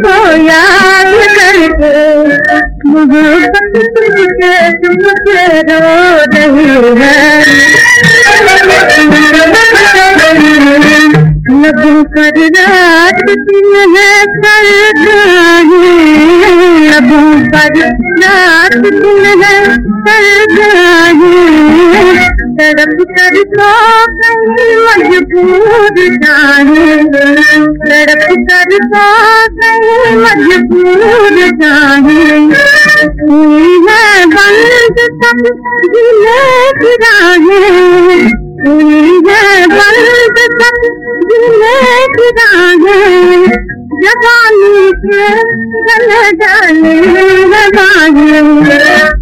को याद करके तुझसे तुमसे रो रही है लबों पर रात है सरदाही लबों पर रात है सरदाही तड़प कर तो कहीं मजबूर जाए तड़प कर तो कहीं मजबूर जाए हुई है बंद सब दिले गिराए हुई है बंद सब दिले गिराए जवानी के गले डाले लगाए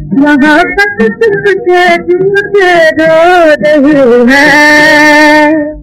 मोहब्बत तुझे दिल रो रही है।